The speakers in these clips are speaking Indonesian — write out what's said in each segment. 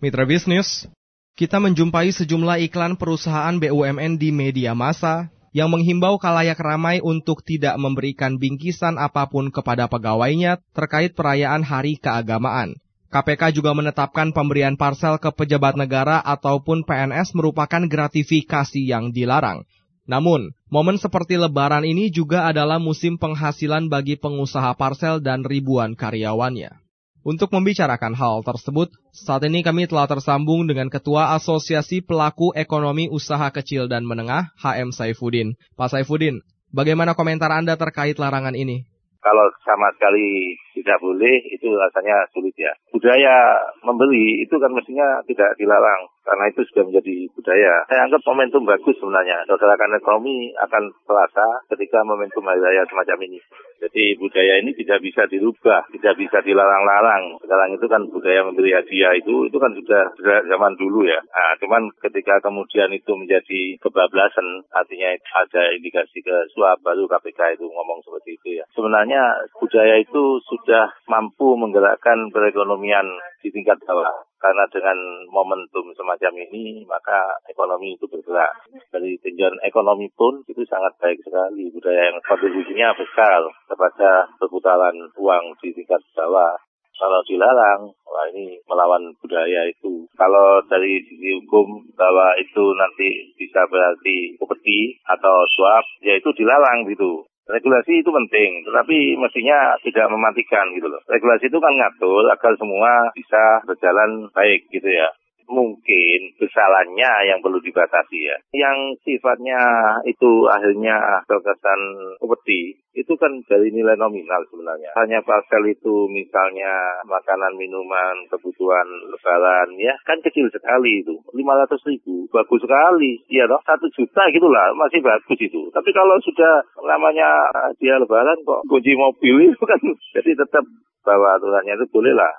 Mitra bisnis, kita menjumpai sejumlah iklan perusahaan BUMN di media massa yang menghimbau kalayak ramai untuk tidak memberikan bingkisan apa pun kepada pegawainya terkait perayaan hari keagamaan. KPK juga menetapkan pemberian parsel ke pejabat negara ataupun PNS merupakan gratifikasi yang dilarang. Namun, momen seperti lebaran ini juga adalah musim penghasilan bagi pengusaha parsel dan ribuan karyawannya. Untuk membicarakan hal tersebut, saat ini kami telah tersambung dengan Ketua Asosiasi Pelaku Ekonomi Usaha Kecil dan Menengah, HM Saifuddin. Pak Saifuddin, bagaimana komentar Anda terkait larangan ini? Kalau sama sekali tidak boleh, itu rasanya sulit ya. Budaya membeli itu kan mestinya tidak dilarang karena itu sudah menjadi budaya. Saya anggap momentum bagus sebenarnya. Gerakan ekonomi akan terasa ketika momentum hari raya semacam ini. Jadi budaya ini tidak bisa dirubah, tidak bisa dilarang-larang. Sekarang itu kan budaya memberi hadiah itu, itu kan sudah zaman dulu ya. Nah, cuman ketika kemudian itu menjadi kebablasan, artinya ada indikasi ke suap, baru KPK itu ngomong seperti itu ya. Sebenarnya budaya itu sudah mampu menggerakkan perekonomian di tingkat bawah. Karena dengan momentum semacam ini, maka ekonomi itu bergerak. Dari tinjauan ekonomi pun itu sangat baik sekali. Budaya yang kontribusinya besar kepada perputaran uang di tingkat bawah. Kalau dilarang, wah ini melawan budaya itu. Kalau dari sisi hukum bahwa itu nanti bisa berarti upeti atau suap, ya itu dilarang gitu. Regulasi itu penting, tetapi mestinya tidak mematikan gitu loh. Regulasi itu kan ngatur agar semua bisa berjalan baik gitu ya mungkin kesalahannya yang perlu dibatasi ya. Yang sifatnya itu akhirnya terkesan upeti, itu kan dari nilai nominal sebenarnya. Hanya parcel itu misalnya makanan, minuman, kebutuhan lebaran ya kan kecil sekali itu. 500 ribu, bagus sekali. Ya dong, satu juta gitulah, masih bagus itu. Tapi kalau sudah namanya dia lebaran kok kunci mobil itu kan, jadi tetap bahwa aturannya itu bolehlah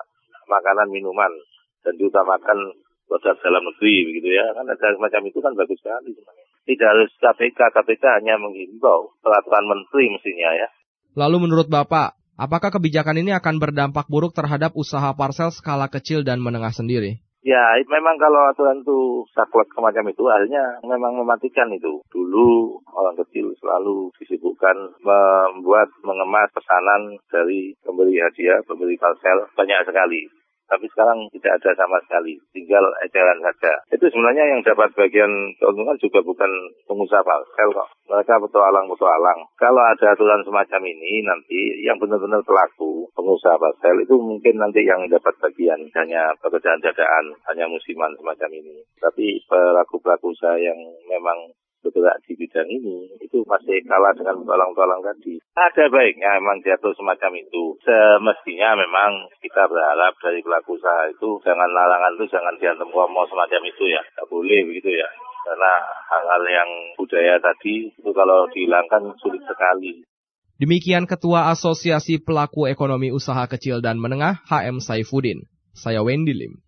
makanan, minuman dan diutamakan produk dalam negeri begitu ya kan ada semacam itu kan bagus sekali sebenarnya. Tidak harus KPK, KPK hanya menghimbau peraturan menteri mestinya ya. Lalu menurut Bapak, apakah kebijakan ini akan berdampak buruk terhadap usaha parsel skala kecil dan menengah sendiri? Ya, memang kalau aturan itu saklek semacam itu, akhirnya memang mematikan itu. Dulu orang kecil selalu disibukkan membuat, mengemas pesanan dari pemberi hadiah, pemberi parsel, banyak sekali tapi sekarang tidak ada sama sekali, tinggal eceran saja. Itu sebenarnya yang dapat bagian keuntungan juga bukan pengusaha parcel kok. Mereka petualang-petualang. Kalau ada aturan semacam ini nanti yang benar-benar pelaku pengusaha parcel itu mungkin nanti yang dapat bagian hanya pekerjaan dadaan, hanya musiman semacam ini. Tapi pelaku-pelaku usaha yang memang bergerak di bidang ini itu masih kalah dengan tolong-tolong tadi. Ada baiknya memang diatur semacam itu. Semestinya memang kita berharap dari pelaku usaha itu jangan larangan itu jangan diantem ngomong semacam itu ya. Tidak boleh begitu ya. Karena hal-hal yang budaya tadi itu kalau dihilangkan sulit sekali. Demikian Ketua Asosiasi Pelaku Ekonomi Usaha Kecil dan Menengah HM Saifuddin. Saya Wendy Lim.